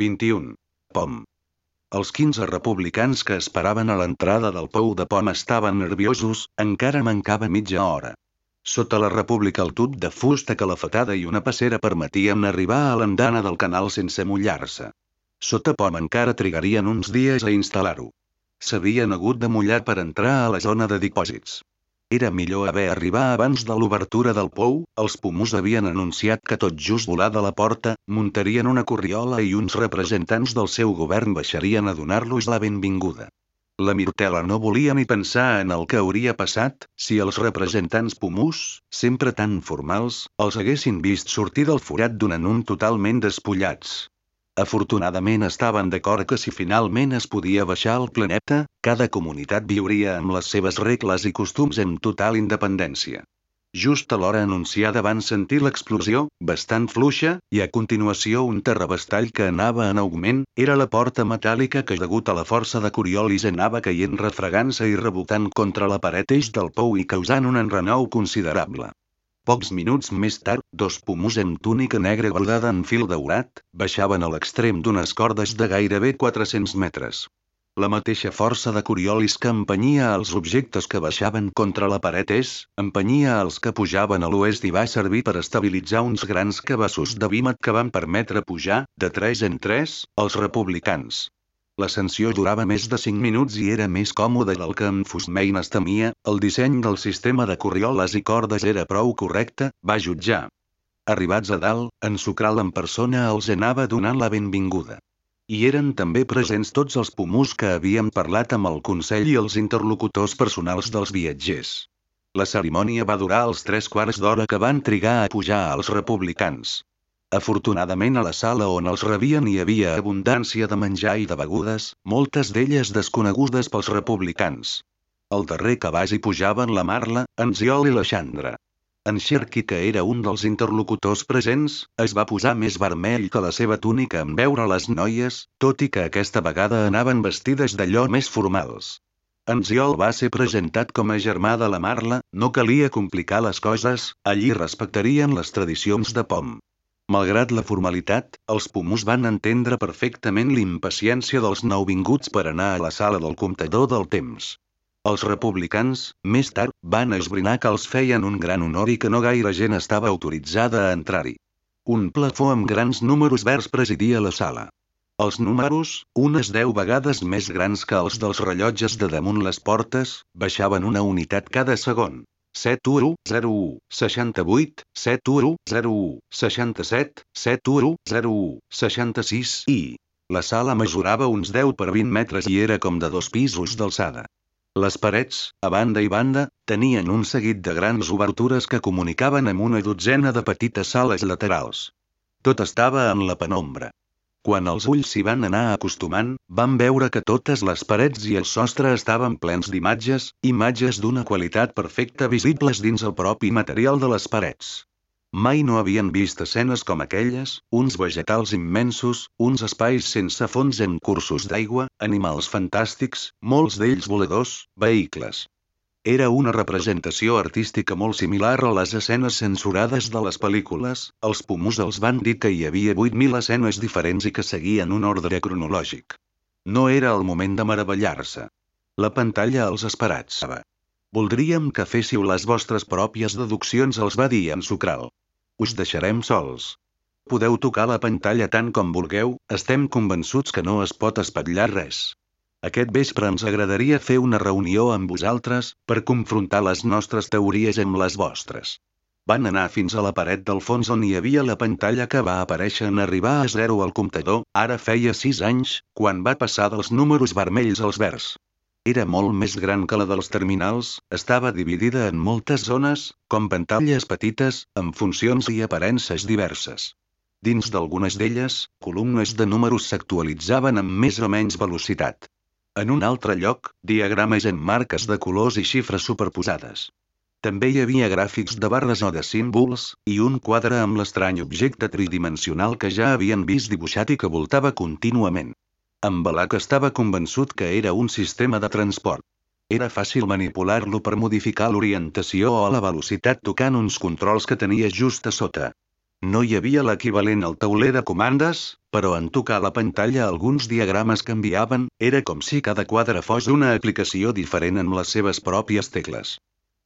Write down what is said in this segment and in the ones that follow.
21. POM. Els 15 republicans que esperaven a l'entrada del pou de POM estaven nerviosos, encara mancava mitja hora. Sota la república el tub de fusta calafetada i una passera permetien arribar a l'andana del canal sense mullar-se. Sota POM encara trigarien uns dies a instal·lar-ho. S'havien hagut de mullar per entrar a la zona de dipòsits. Era millor haver arribat abans de l'obertura del pou, els pomus havien anunciat que tot just volar de la porta, muntarien una corriola i uns representants del seu govern baixarien a donar-los la benvinguda. La Mirtela no volia ni pensar en el que hauria passat, si els representants pomus, sempre tan formals, els haguessin vist sortir del forat d'un anun totalment despullats. Afortunadament estaven d'acord que si finalment es podia baixar al planeta, cada comunitat viuria amb les seves regles i costums en total independència. Just a l'hora anunciada van sentir l'explosió, bastant fluixa, i a continuació un terrabastall que anava en augment, era la porta metàl·lica que degut a la força de Coriolis anava caient refregant-se i rebotant contra la paret eix del pou i causant un enrenou considerable. Pocs minuts més tard, dos pomus amb túnica negra bordada en fil daurat, baixaven a l'extrem d'unes cordes de gairebé 400 metres. La mateixa força de Coriolis que empenyia els objectes que baixaven contra la paret és, empenyia els que pujaven a l'oest i va servir per estabilitzar uns grans cabassos de vímet que van permetre pujar, de 3 en 3, els republicans. L'ascensió durava més de 5 minuts i era més còmode del que en Fusmain es temia, el disseny del sistema de corrioles i cordes era prou correcte, va jutjar. Arribats a dalt, en Sucral en persona els anava donant la benvinguda. Hi eren també presents tots els pomus que havien parlat amb el Consell i els interlocutors personals dels viatgers. La cerimònia va durar els tres quarts d'hora que van trigar a pujar als republicans. Afortunadament a la sala on els rebien hi havia abundància de menjar i de begudes, moltes d'elles desconegudes pels republicans. Al darrer cabàs hi pujaven la Marla, en Ziol i la Xandra. En Xerqui, que era un dels interlocutors presents, es va posar més vermell que la seva túnica en veure les noies, tot i que aquesta vegada anaven vestides d'allò més formals. En Ziol va ser presentat com a germà de la Marla, no calia complicar les coses, allí respectarien les tradicions de Pom. Malgrat la formalitat, els pomus van entendre perfectament l'impaciència dels nouvinguts per anar a la sala del comptador del temps. Els republicans, més tard, van esbrinar que els feien un gran honor i que no gaire gent estava autoritzada a entrar-hi. Un plafó amb grans números verds presidia la sala. Els números, unes deu vegades més grans que els dels rellotges de damunt les portes, baixaven una unitat cada segon. 7101, 68, 7101, 67, 7101, 66 i... La sala mesurava uns 10 per 20 metres i era com de dos pisos d'alçada. Les parets, a banda i banda, tenien un seguit de grans obertures que comunicaven amb una dotzena de petites sales laterals. Tot estava en la penombra. Quan els ulls s'hi van anar acostumant, van veure que totes les parets i el sostre estaven plens d'imatges, imatges d'una qualitat perfecta visibles dins el propi material de les parets. Mai no havien vist escenes com aquelles, uns vegetals immensos, uns espais sense fons en cursos d'aigua, animals fantàstics, molts d'ells voladors, vehicles. Era una representació artística molt similar a les escenes censurades de les pel·lícules, els pomus els van dir que hi havia 8.000 escenes diferents i que seguien un ordre cronològic. No era el moment de meravellar-se. La pantalla els esperatsava. Voldríem que féssiu les vostres pròpies deduccions els va dir en Sucral. Us deixarem sols. Podeu tocar la pantalla tant com vulgueu, estem convençuts que no es pot espatllar res. Aquest vespre ens agradaria fer una reunió amb vosaltres, per confrontar les nostres teories amb les vostres. Van anar fins a la paret del fons on hi havia la pantalla que va aparèixer en arribar a zero al comptador, ara feia sis anys, quan va passar dels números vermells als verds. Era molt més gran que la dels terminals, estava dividida en moltes zones, com pantalles petites, amb funcions i aparences diverses. Dins d'algunes d'elles, columnes de números s'actualitzaven amb més o menys velocitat. En un altre lloc, diagrames en marques de colors i xifres superposades. També hi havia gràfics de barres o de símbols, i un quadre amb l'estrany objecte tridimensional que ja havien vist dibuixat i que voltava contínuament. En Balak estava convençut que era un sistema de transport. Era fàcil manipular-lo per modificar l'orientació o la velocitat tocant uns controls que tenia just a sota. No hi havia l'equivalent al tauler de comandes, però en tocar la pantalla alguns diagrames canviaven, era com si cada quadre fos una aplicació diferent amb les seves pròpies tecles.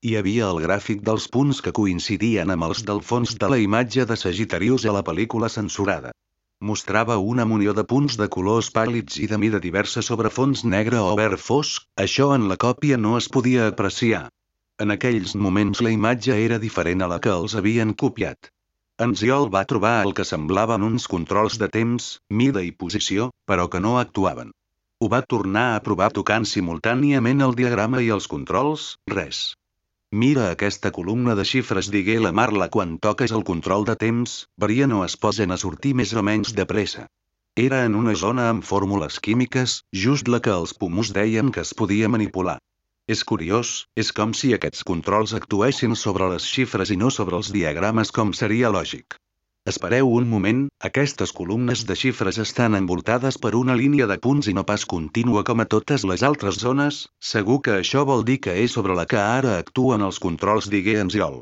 Hi havia el gràfic dels punts que coincidien amb els del fons de la imatge de Sagittarius a la pel·lícula censurada. Mostrava una munió de punts de colors pàl·lids i de mida diversa sobre fons negre o verd fosc, això en la còpia no es podia apreciar. En aquells moments la imatge era diferent a la que els havien copiat. En Ziol va trobar el que semblaven uns controls de temps, mida i posició, però que no actuaven. Ho va tornar a provar tocant simultàniament el diagrama i els controls, res. Mira aquesta columna de xifres digué la Marla quan toques el control de temps, varien o es posen a sortir més o menys de pressa. Era en una zona amb fórmules químiques, just la que els pomus deien que es podia manipular. És curiós, és com si aquests controls actuessin sobre les xifres i no sobre els diagrames com seria lògic. Espereu un moment, aquestes columnes de xifres estan envoltades per una línia de punts i no pas contínua com a totes les altres zones, segur que això vol dir que és sobre la que ara actuen els controls digué Ziol.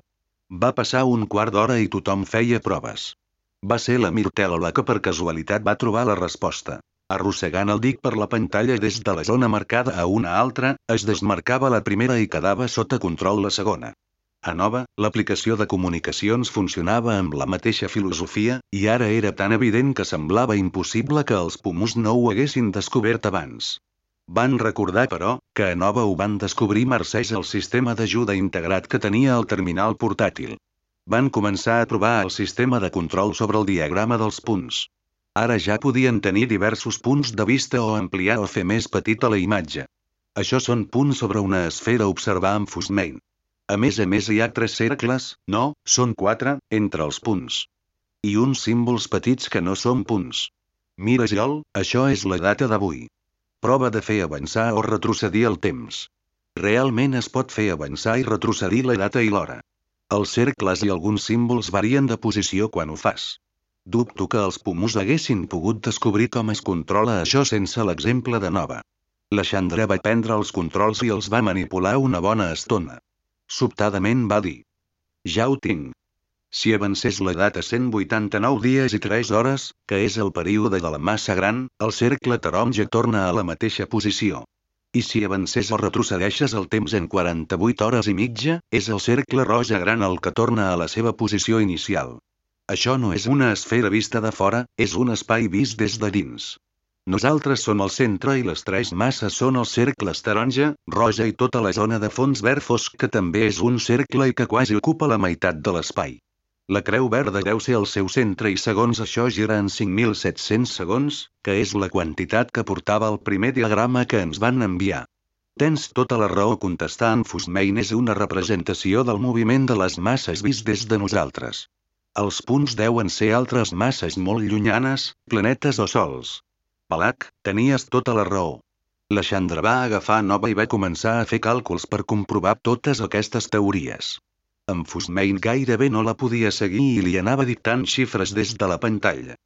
Va passar un quart d'hora i tothom feia proves. Va ser la Mirtel la que per casualitat va trobar la resposta. Arrossegant el dic per la pantalla des de la zona marcada a una altra, es desmarcava la primera i quedava sota control la segona. A Nova, l'aplicació de comunicacions funcionava amb la mateixa filosofia, i ara era tan evident que semblava impossible que els pomus no ho haguessin descobert abans. Van recordar, però, que a Nova ho van descobrir mercès el sistema d'ajuda integrat que tenia el terminal portàtil. Van començar a provar el sistema de control sobre el diagrama dels punts. Ara ja podien tenir diversos punts de vista o ampliar o fer més petita la imatge. Això són punts sobre una esfera observar amb Fusmain. A més a més hi ha tres cercles, no, són quatre, entre els punts. I uns símbols petits que no són punts. Mira Jol, això és la data d'avui. Prova de fer avançar o retrocedir el temps. Realment es pot fer avançar i retrocedir la data i l'hora. Els cercles i alguns símbols varien de posició quan ho fas. Dubto que els pomus haguessin pogut descobrir com es controla això sense l'exemple de Nova. La Chandra va prendre els controls i els va manipular una bona estona. Sobtadament va dir. Ja ho tinc. Si avancés l'edat a 189 dies i 3 hores, que és el període de la massa gran, el cercle taronja torna a la mateixa posició. I si avancés o retrocedeixes el temps en 48 hores i mitja, és el cercle roja gran el que torna a la seva posició inicial. Això no és una esfera vista de fora, és un espai vist des de dins. Nosaltres som el centre i les tres masses són els cercles taronja, roja i tota la zona de fons verd fosc que també és un cercle i que quasi ocupa la meitat de l'espai. La creu verda deu ser el seu centre i segons això gira en 5.700 segons, que és la quantitat que portava el primer diagrama que ens van enviar. Tens tota la raó contestant Fusmain és una representació del moviment de les masses vist des de nosaltres. Els punts deuen ser altres masses molt llunyanes, planetes o sols. Palak, tenies tota la raó. La Chandra va agafar nova i va començar a fer càlculs per comprovar totes aquestes teories. En Fusmain gairebé no la podia seguir i li anava dictant xifres des de la pantalla.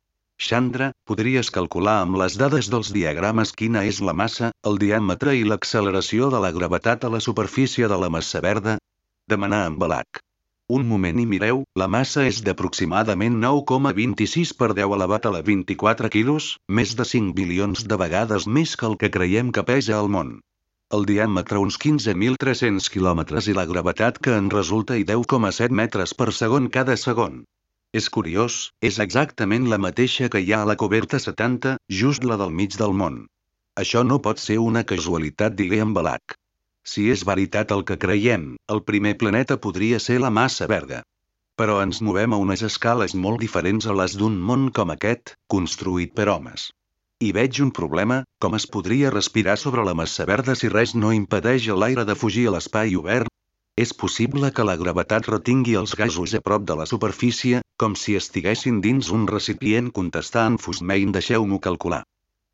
Chandra, podries calcular amb les dades dels diagrames quina és la massa, el diàmetre i l'acceleració de la gravetat a la superfície de la massa verda? Demanà en Balak. Un moment i mireu, la massa és d'aproximadament 9,26 per 10 elevat a la 24 quilos, més de 5 bilions de vegades més que el que creiem que pesa al món. El diàmetre uns 15.300 quilòmetres i la gravetat que en resulta i 10,7 metres per segon cada segon. És curiós, és exactament la mateixa que hi ha a la coberta 70, just la del mig del món. Això no pot ser una casualitat digué en Balak. Si és veritat el que creiem, el primer planeta podria ser la massa verda. Però ens movem a unes escales molt diferents a les d'un món com aquest, construït per homes. I veig un problema, com es podria respirar sobre la massa verda si res no impedeix a l'aire de fugir a l'espai obert? És possible que la gravetat retingui els gasos a prop de la superfície, com si estiguessin dins un recipient contestant Fusmain deixeu-m'ho calcular.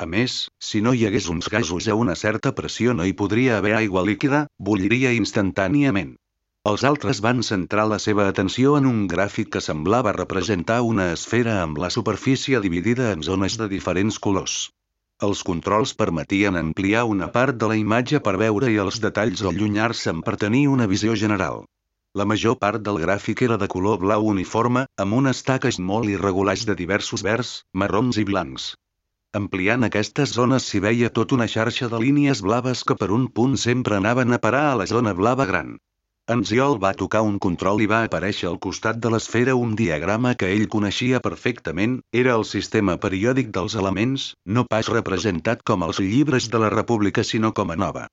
A més, si no hi hagués uns gasos a una certa pressió no hi podria haver aigua líquida, bulliria instantàniament. Els altres van centrar la seva atenció en un gràfic que semblava representar una esfera amb la superfície dividida en zones de diferents colors. Els controls permetien ampliar una part de la imatge per veure-hi els detalls o allunyar-se'n per tenir una visió general. La major part del gràfic era de color blau uniforme, amb unes taques molt irregulars de diversos verds, marrons i blancs. Ampliant aquestes zones s'hi veia tot una xarxa de línies blaves que per un punt sempre anaven a parar a la zona blava gran. En Ziol va tocar un control i va aparèixer al costat de l'esfera un diagrama que ell coneixia perfectament, era el sistema periòdic dels elements, no pas representat com els llibres de la República sinó com a nova.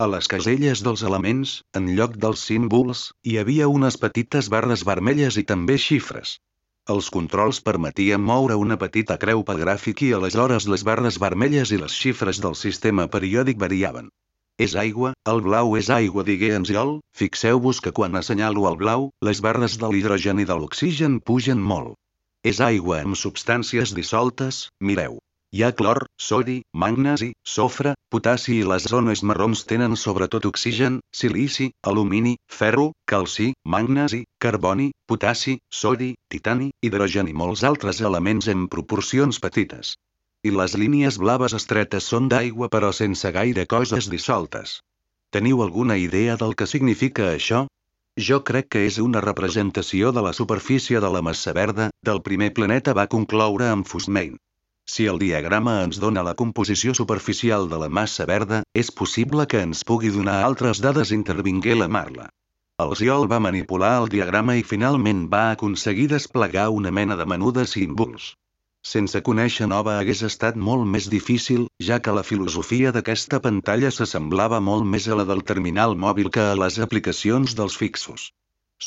A les caselles dels elements, en lloc dels símbols, hi havia unes petites barres vermelles i també xifres. Els controls permetien moure una petita creu pel gràfic i aleshores les barres vermelles i les xifres del sistema periòdic variaven. És aigua, el blau és aigua digué Ziol, fixeu-vos que quan assenyalo el blau, les barres de l'hidrogen i de l'oxigen pugen molt. És aigua amb substàncies dissoltes, mireu. Hi ha clor, sodi, magnesi, sofre, potassi i les zones marrons tenen sobretot oxigen, silici, alumini, ferro, calci, magnesi, carboni, potassi, sodi, titani, hidrogen i molts altres elements en proporcions petites. I les línies blaves estretes són d'aigua però sense gaire coses dissoltes. Teniu alguna idea del que significa això? Jo crec que és una representació de la superfície de la massa verda, del primer planeta va concloure amb Fusmain. Si el diagrama ens dona la composició superficial de la massa verda, és possible que ens pugui donar altres dades intervingué la Marla. El Ziol va manipular el diagrama i finalment va aconseguir desplegar una mena de menú de símbols. Sense conèixer nova hagués estat molt més difícil, ja que la filosofia d'aquesta pantalla s'assemblava molt més a la del terminal mòbil que a les aplicacions dels fixos.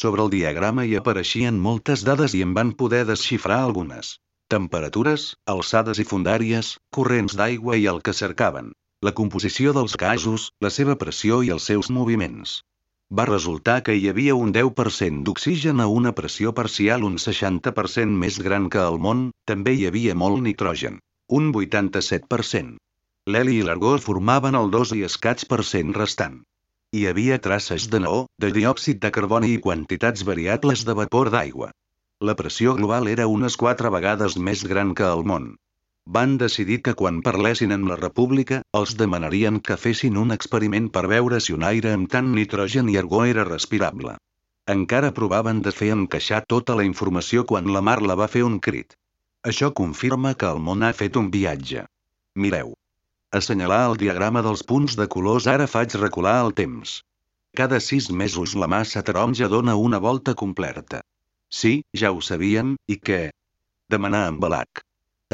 Sobre el diagrama hi apareixien moltes dades i en van poder desxifrar algunes temperatures, alçades i fundàries, corrents d'aigua i el que cercaven, la composició dels gasos, la seva pressió i els seus moviments. Va resultar que hi havia un 10% d'oxigen a una pressió parcial un 60% més gran que al món, també hi havia molt nitrogen, un 87%. L'heli i l'argó formaven el 2 i escaig per cent restant. Hi havia traces de neó, de diòxid de carboni i quantitats variables de vapor d'aigua. La pressió global era unes quatre vegades més gran que el món. Van decidir que quan parlessin en la república, els demanarien que fessin un experiment per veure si un aire amb tant nitrogen i argó era respirable. Encara provaven de fer encaixar tota la informació quan la Marla va fer un crit. Això confirma que el món ha fet un viatge. Mireu. Assenyalar el diagrama dels punts de colors ara faig recular el temps. Cada sis mesos la massa taronja dona una volta completa. Sí, ja ho sabíem, i què? Demanà en Balac.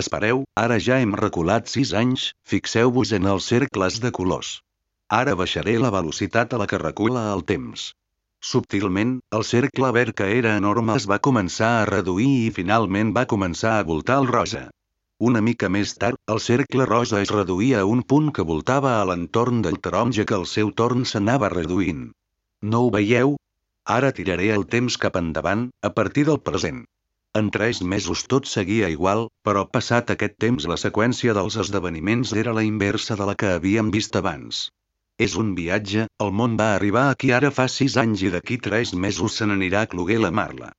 Espereu, ara ja hem reculat sis anys, fixeu-vos en els cercles de colors. Ara baixaré la velocitat a la que recula el temps. Subtilment, el cercle verd que era enorme es va començar a reduir i finalment va començar a voltar el rosa. Una mica més tard, el cercle rosa es reduïa a un punt que voltava a l'entorn del taronja que al seu torn s'anava reduint. No ho veieu? Ara tiraré el temps cap endavant, a partir del present. En tres mesos tot seguia igual, però passat aquest temps la seqüència dels esdeveniments era la inversa de la que havíem vist abans. És un viatge, el món va arribar aquí ara fa sis anys i d'aquí tres mesos se n'anirà a cloguer la Marla.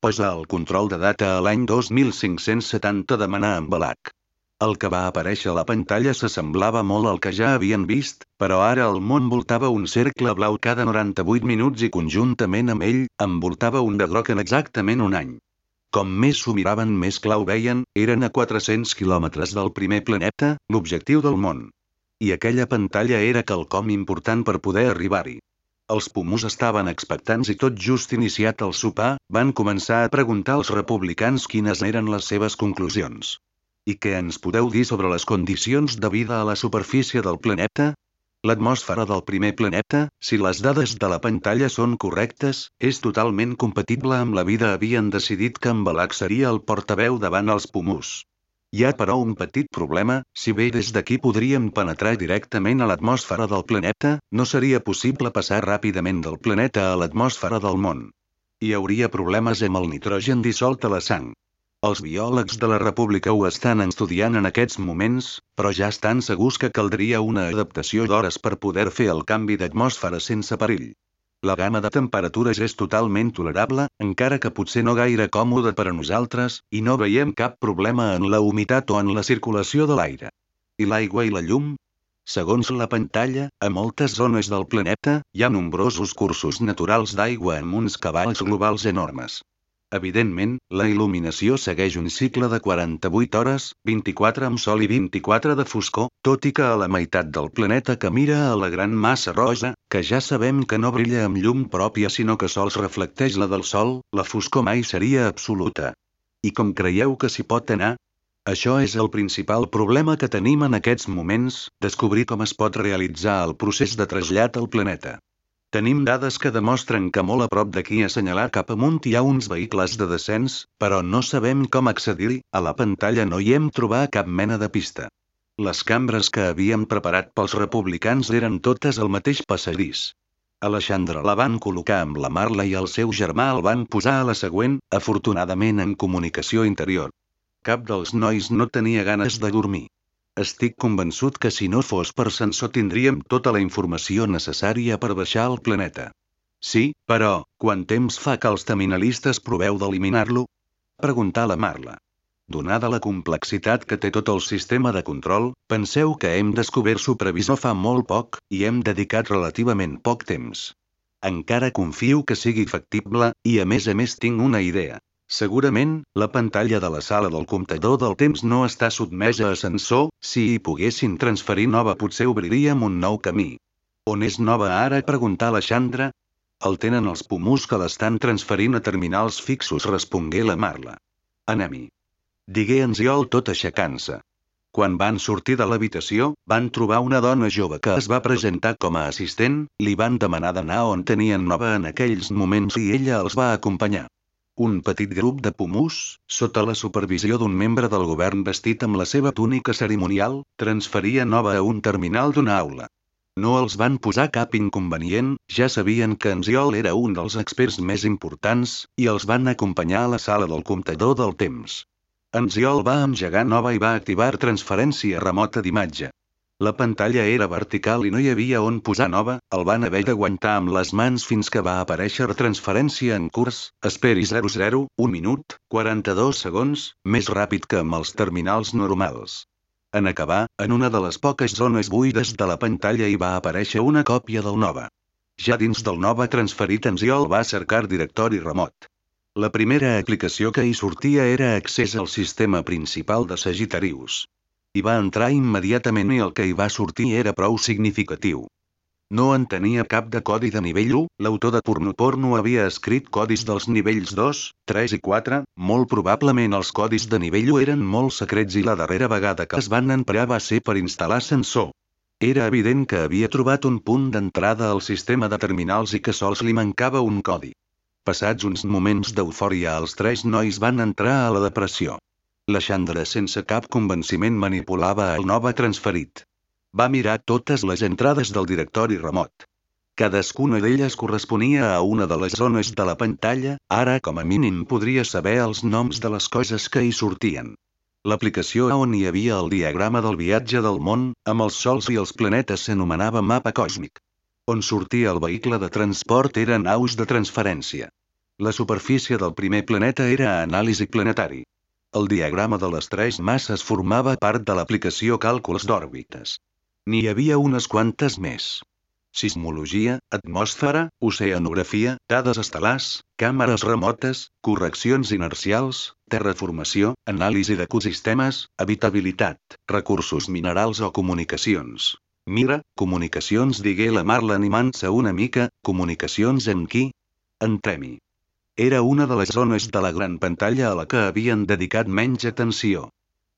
Posa el control de data a l'any 2570 demanar amb Balac. El que va aparèixer a la pantalla s'assemblava molt al que ja havien vist, però ara el món voltava un cercle blau cada 98 minuts i conjuntament amb ell, envoltava un de groc en exactament un any. Com més s'ho miraven més clau veien, eren a 400 quilòmetres del primer planeta, l'objectiu del món. I aquella pantalla era quelcom important per poder arribar-hi. Els pomus estaven expectants i tot just iniciat el sopar, van començar a preguntar als republicans quines eren les seves conclusions. I què ens podeu dir sobre les condicions de vida a la superfície del planeta? L'atmosfera del primer planeta, si les dades de la pantalla són correctes, és totalment compatible amb la vida. Havien decidit que en Balac seria el portaveu davant els pomus. Hi ha però un petit problema, si bé des d'aquí podríem penetrar directament a l'atmosfera del planeta, no seria possible passar ràpidament del planeta a l'atmosfera del món. Hi hauria problemes amb el nitrogen dissolt a la sang. Els biòlegs de la República ho estan estudiant en aquests moments, però ja estan segurs que caldria una adaptació d'hores per poder fer el canvi d'atmosfera sense perill. La gamma de temperatures és totalment tolerable, encara que potser no gaire còmode per a nosaltres, i no veiem cap problema en la humitat o en la circulació de l'aire. I l'aigua i la llum? Segons la pantalla, a moltes zones del planeta, hi ha nombrosos cursos naturals d'aigua amb uns cavalls globals enormes. Evidentment, la il·luminació segueix un cicle de 48 hores, 24 amb sol i 24 de foscor, tot i que a la meitat del planeta que mira a la gran massa rosa, que ja sabem que no brilla amb llum pròpia sinó que sols reflecteix la del sol, la foscor mai seria absoluta. I com creieu que s'hi pot anar? Això és el principal problema que tenim en aquests moments, descobrir com es pot realitzar el procés de trasllat al planeta. Tenim dades que demostren que molt a prop d'aquí assenyalat cap amunt hi ha uns vehicles de descens, però no sabem com accedir-hi, a la pantalla no hi hem trobat cap mena de pista. Les cambres que havíem preparat pels republicans eren totes al mateix passadís. Alexandra la van col·locar amb la Marla i el seu germà el van posar a la següent, afortunadament en comunicació interior. Cap dels nois no tenia ganes de dormir. Estic convençut que si no fos per sensor tindríem tota la informació necessària per baixar al planeta. Sí, però, quant temps fa que els terminalistes proveu d'eliminar-lo? Preguntà la Marla. Donada la complexitat que té tot el sistema de control, penseu que hem descobert supervisor fa molt poc, i hem dedicat relativament poc temps. Encara confio que sigui factible, i a més a més tinc una idea. Segurament, la pantalla de la sala del comptador del temps no està sotmesa a sensor, si hi poguessin transferir nova potser obriríem un nou camí. On és nova ara? preguntà la Xandra. El tenen els pomus que l'estan transferint a terminals fixos respongué la Marla. Anem-hi. Digué en Ziol tot aixecant-se. Quan van sortir de l'habitació, van trobar una dona jove que es va presentar com a assistent, li van demanar d'anar on tenien nova en aquells moments i ella els va acompanyar. Un petit grup de pomus, sota la supervisió d'un membre del govern vestit amb la seva túnica cerimonial, transferia nova a un terminal d'una aula. No els van posar cap inconvenient, ja sabien que en Ziol era un dels experts més importants, i els van acompanyar a la sala del comptador del temps. En Ziol va engegar nova i va activar transferència remota d'imatge. La pantalla era vertical i no hi havia on posar nova, el van haver d'aguantar amb les mans fins que va aparèixer transferència en curs, esperi 00, 1 minut, 42 segons, més ràpid que amb els terminals normals. En acabar, en una de les poques zones buides de la pantalla hi va aparèixer una còpia del Nova. Ja dins del Nova transferit en Ziol va cercar directori remot. La primera aplicació que hi sortia era accés al sistema principal de Sagitarius. Hi va entrar immediatament i el que hi va sortir era prou significatiu. No en tenia cap de codi de nivell 1, l'autor de Porno havia escrit codis dels nivells 2, 3 i 4, molt probablement els codis de nivell 1 eren molt secrets i la darrera vegada que es van emprar va ser per instal·lar sensor. Era evident que havia trobat un punt d'entrada al sistema de terminals i que sols li mancava un codi. Passats uns moments d'eufòria els tres nois van entrar a la depressió. La Xandra sense cap convenciment manipulava el nova transferit. Va mirar totes les entrades del directori remot. Cadascuna d'elles corresponia a una de les zones de la pantalla, ara com a mínim podria saber els noms de les coses que hi sortien. L'aplicació on hi havia el diagrama del viatge del món, amb els sols i els planetes s'anomenava mapa còsmic. On sortia el vehicle de transport eren naus de transferència. La superfície del primer planeta era anàlisi planetari. El diagrama de les tres masses formava part de l'aplicació Càlculs d'òrbites. N'hi havia unes quantes més. Sismologia, atmosfera, oceanografia, dades estel·lars, càmeres remotes, correccions inercials, terraformació, anàlisi d'ecosistemes, habitabilitat, recursos minerals o comunicacions. Mira, comunicacions digué la Marla animant-se una mica, comunicacions amb qui? Entrem-hi. Era una de les zones de la gran pantalla a la que havien dedicat menys atenció.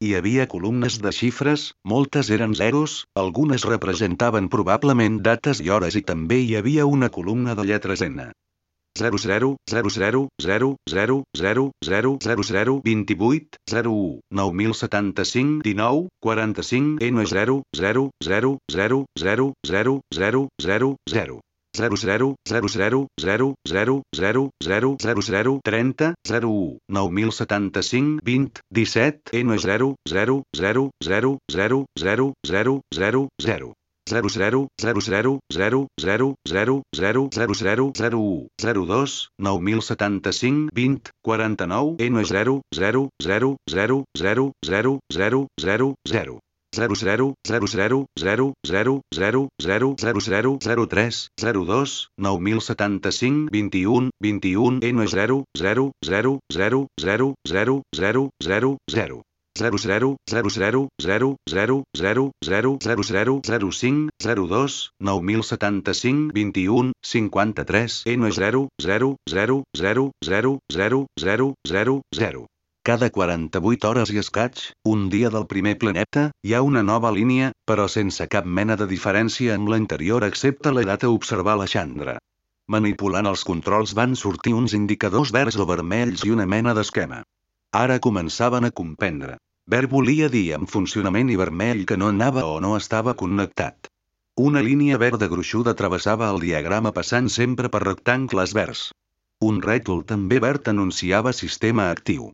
Hi havia columnes de xifres, moltes eren zeros, algunes representaven probablement dates i hores i també hi havia una columna de lletres N. 00, 00, 0, 0, 0, 0, 0, 0, 0, 28, 01, 9075, 19, 45, N0, 0, 0, 0, 0, 0, 0, 0, 0. 0 0 0 0 0 0 0 0 0 0 30 01 9075 20 17 N 0 0 0 0 0 0 0 0 0 0 0 0 0 0 0 0 0 0 0 0 02 9075 20 49 N 0 0 0 0 0 0 0 0 0 0 0 0 0 0 0 0 0 0 0 0 3 0 2 9075 21 21 N 0 0 0 0 0 0 0 0 0 0 0 0 0 0 0 0 0 0 0 0 5 0 2 9075 21 53 N 0 0 0 0 0 0 0 0 0 cada 48 hores i escaig, un dia del primer planeta, hi ha una nova línia, però sense cap mena de diferència amb l'anterior excepte la data observar la Chandra. Manipulant els controls van sortir uns indicadors verds o vermells i una mena d'esquema. Ara començaven a comprendre. Verd volia dir en funcionament i vermell que no anava o no estava connectat. Una línia verda gruixuda travessava el diagrama passant sempre per rectangles verds. Un rètol també verd anunciava sistema actiu.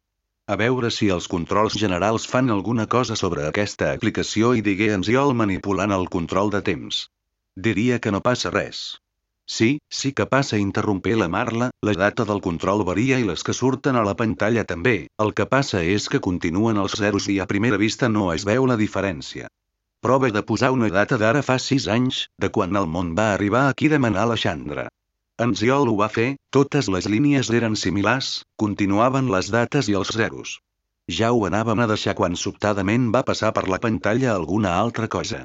A veure si els controls generals fan alguna cosa sobre aquesta aplicació i digué en Ziol manipulant el control de temps. Diria que no passa res. Sí, sí que passa interrompé la Marla, la data del control varia i les que surten a la pantalla també, el que passa és que continuen els zeros i a primera vista no es veu la diferència. Prova de posar una data d'ara fa sis anys, de quan el món va arribar aquí demanar la Xandra. En Ziol ho va fer, totes les línies eren similars, continuaven les dates i els zeros. Ja ho anàvem a deixar quan sobtadament va passar per la pantalla alguna altra cosa.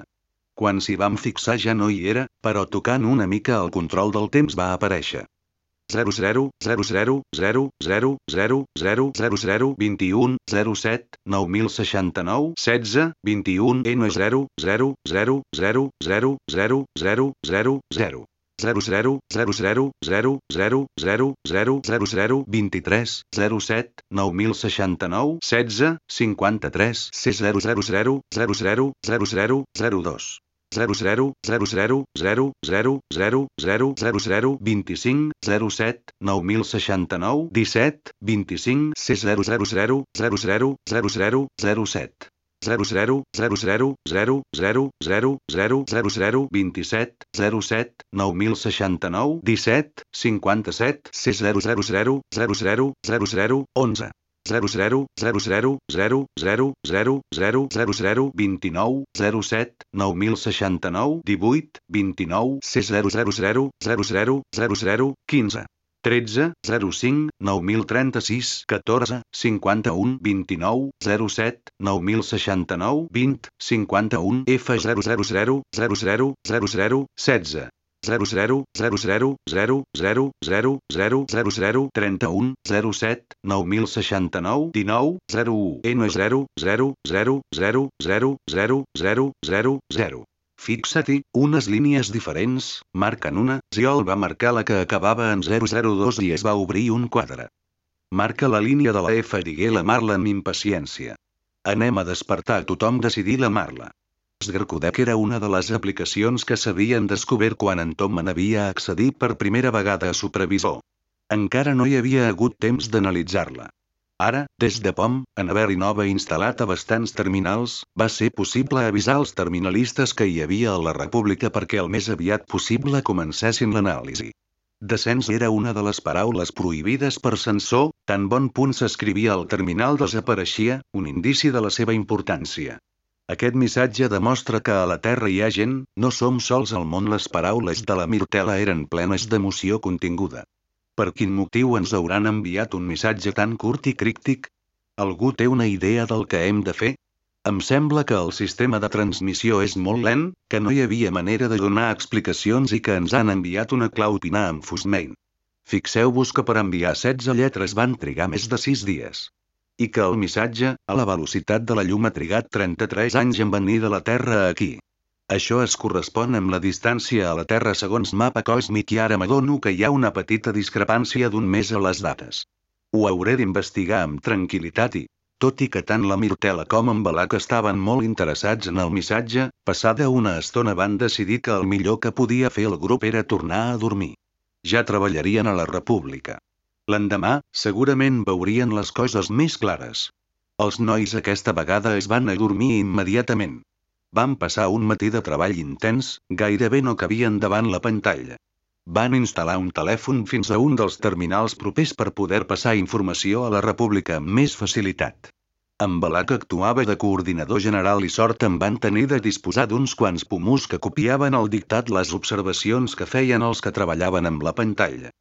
Quan s'hi vam fixar ja no hi era, però tocant una mica el control del temps va aparèixer. 00 00 00 0 0 0 0 0 0 21 07 9069 16 21 N 0 0 0 0 0 0 0 0 0 0 0 0 0 0 0 0 0 0 0 23 07 9069 16 53 C 0 0 0 0 0 0 0 0 2 0 0 0 0 0 0 0 0 0 0 25 07 9069 17 25 C 0 0 0 0 0 0 0 0 7 0 0 0 0 0 0 0 0 0 0 27 07 9069 17 57 C 0 0 0 0 0 0 0 11 0 0 0 0 0 0 0 0 0 0 29 07 9069 18 29 C 0 0 0 0 0 0 0 15 13, 05, 9036, 14, 51, 29, 07, 9069, 20, 51, F000, 00, 00, 16, 00 00 00 0 0 0 0 31 07 9069 19 01 N0 0 0 0 0 0 0 0 0 Fixa-t'hi, unes línies diferents, marquen una, Ziol va marcar la que acabava en 002 i es va obrir un quadre. Marca la línia de la F digué la Marla amb impaciència. Anem a despertar a tothom decidir la Marla. Sgarcodec era una de les aplicacions que s'havien descobert quan en Tom havia accedit per primera vegada a supervisor. Encara no hi havia hagut temps d'analitzar-la. Ara, des de POM, en haver-hi nova instal·lat a bastants terminals, va ser possible avisar els terminalistes que hi havia a la República perquè el més aviat possible comencessin l'anàlisi. Descens era una de les paraules prohibides per censor, tan bon punt s'escrivia al terminal desapareixia, un indici de la seva importància. Aquest missatge demostra que a la Terra hi ha gent, no som sols al món les paraules de la Mirtela eren plenes d'emoció continguda. Per quin motiu ens hauran enviat un missatge tan curt i críptic? Algú té una idea del que hem de fer? Em sembla que el sistema de transmissió és molt lent, que no hi havia manera de donar explicacions i que ens han enviat una clau pinar amb Fusmain. Fixeu-vos que per enviar 16 lletres van trigar més de 6 dies. I que el missatge, a la velocitat de la llum ha trigat 33 anys en venir de la Terra aquí. Això es correspon amb la distància a la Terra segons mapa còsmic i ara m'adono que hi ha una petita discrepància d'un mes a les dates. Ho hauré d'investigar amb tranquil·litat i, tot i que tant la Mirtela com en Balac estaven molt interessats en el missatge, passada una estona van decidir que el millor que podia fer el grup era tornar a dormir. Ja treballarien a la República. L'endemà, segurament veurien les coses més clares. Els nois aquesta vegada es van adormir immediatament. Van passar un matí de treball intens, gairebé no cabien davant la pantalla. Van instal·lar un telèfon fins a un dels terminals propers per poder passar informació a la República amb més facilitat. En Balak actuava de coordinador general i sort en van tenir de disposar d'uns quants pomus que copiaven al dictat les observacions que feien els que treballaven amb la pantalla.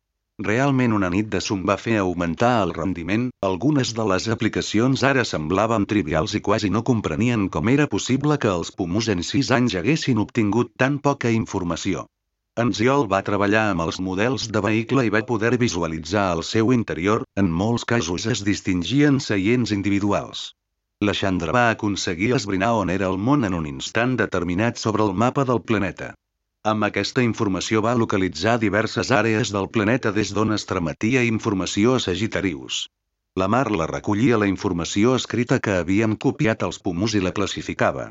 Realment una nit de sum va fer augmentar el rendiment, algunes de les aplicacions ara semblaven trivials i quasi no comprenien com era possible que els pomus en 6 anys haguessin obtingut tan poca informació. En Ziol va treballar amb els models de vehicle i va poder visualitzar el seu interior, en molts casos es distingien seients individuals. La Chandra va aconseguir esbrinar on era el món en un instant determinat sobre el mapa del planeta. Amb aquesta informació va localitzar diverses àrees del planeta des d'on es trametia informació a Sagitarius. La Mar la recollia la informació escrita que havíem copiat als pomus i la classificava.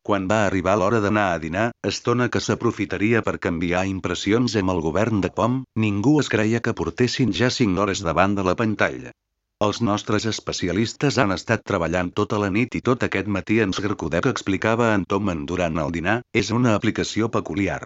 Quan va arribar l'hora d'anar a dinar, estona que s'aprofitaria per canviar impressions amb el govern de POM, ningú es creia que portessin ja 5 hores davant de la pantalla. Els nostres especialistes han estat treballant tota la nit i tot aquest matí ens Garcodec explicava en Tomen durant el dinar, és una aplicació peculiar.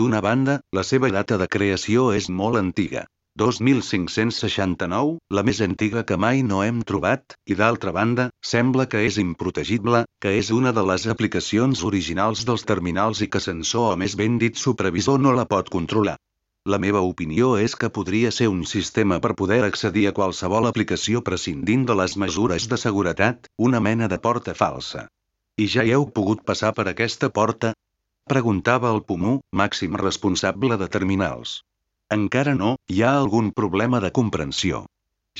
D'una banda, la seva data de creació és molt antiga. 2569, la més antiga que mai no hem trobat, i d'altra banda, sembla que és improtegible, que és una de les aplicacions originals dels terminals i que sensor o més ben dit supervisor no la pot controlar. La meva opinió és que podria ser un sistema per poder accedir a qualsevol aplicació prescindint de les mesures de seguretat, una mena de porta falsa. I ja hi heu pogut passar per aquesta porta? Preguntava el Pomú, màxim responsable de terminals. Encara no, hi ha algun problema de comprensió.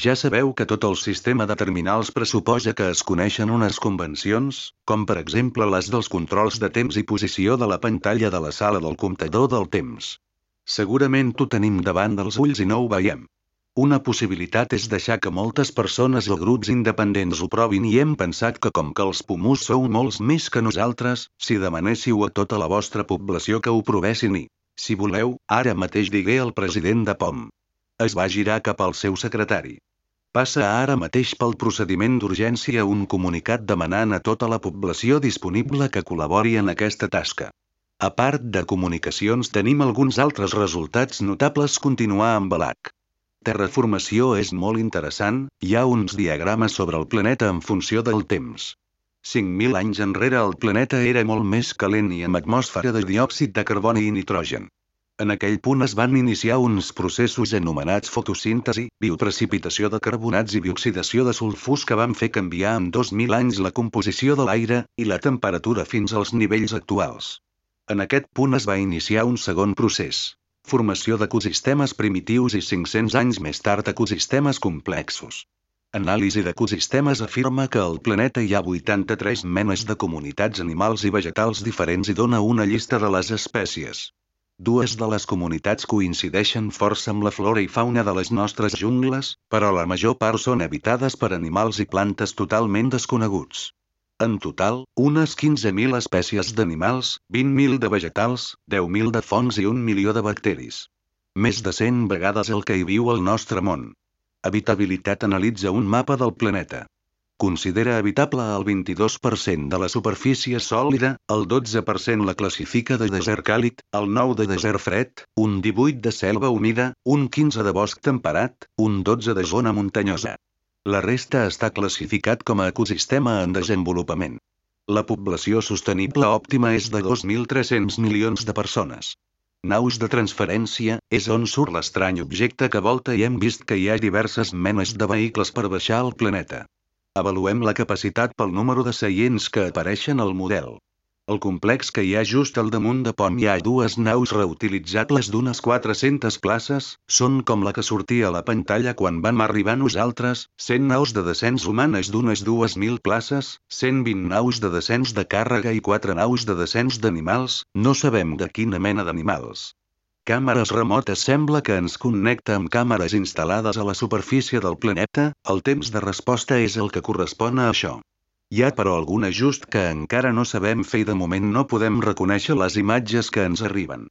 Ja sabeu que tot el sistema de terminals pressuposa que es coneixen unes convencions, com per exemple les dels controls de temps i posició de la pantalla de la sala del comptador del temps. Segurament ho tenim davant dels ulls i no ho veiem. Una possibilitat és deixar que moltes persones o grups independents ho provin i hem pensat que com que els pomus sou molts més que nosaltres, si demanéssiu a tota la vostra població que ho provessin i, si voleu, ara mateix digué el president de POM. Es va girar cap al seu secretari. Passa ara mateix pel procediment d'urgència un comunicat demanant a tota la població disponible que col·labori en aquesta tasca. A part de comunicacions tenim alguns altres resultats notables continuar amb Balac. Terraformació és molt interessant, hi ha uns diagrames sobre el planeta en funció del temps. 5.000 anys enrere el planeta era molt més calent i amb atmosfera de diòxid de carboni i nitrogen. En aquell punt es van iniciar uns processos anomenats fotosíntesi, bioprecipitació de carbonats i bioxidació de sulfurs que van fer canviar en 2.000 anys la composició de l'aire i la temperatura fins als nivells actuals. En aquest punt es va iniciar un segon procés. Formació d'ecosistemes primitius i 500 anys més tard ecosistemes complexos. Anàlisi d'ecosistemes afirma que al planeta hi ha 83 menes de comunitats animals i vegetals diferents i dona una llista de les espècies. Dues de les comunitats coincideixen força amb la flora i fauna de les nostres jungles, però la major part són habitades per animals i plantes totalment desconeguts. En total, unes 15.000 espècies d'animals, 20.000 de vegetals, 10.000 de fongs i un milió de bacteris. Més de 100 vegades el que hi viu al nostre món. Habitabilitat analitza un mapa del planeta. Considera habitable el 22% de la superfície sòlida, el 12% la classifica de desert càlid, el 9 de desert fred, un 18 de selva humida, un 15 de bosc temperat, un 12 de zona muntanyosa. La resta està classificat com a ecosistema en desenvolupament. La població sostenible òptima és de 2.300 milions de persones. Naus de transferència, és on surt l'estrany objecte que volta i hem vist que hi ha diverses menes de vehicles per baixar al planeta. Avaluem la capacitat pel número de seients que apareixen al model. Al complex que hi ha just al damunt de pont hi ha dues naus reutilitzables d'unes 400 places, són com la que sortia a la pantalla quan vam arribar nosaltres, 100 naus de descens humanes d'unes 2.000 places, 120 naus de descens de càrrega i 4 naus de descens d'animals, no sabem de quina mena d'animals. Càmeres remotes sembla que ens connecta amb càmeres instal·lades a la superfície del planeta, el temps de resposta és el que correspon a això. Hi ha però algun ajust que encara no sabem fer i de moment no podem reconèixer les imatges que ens arriben.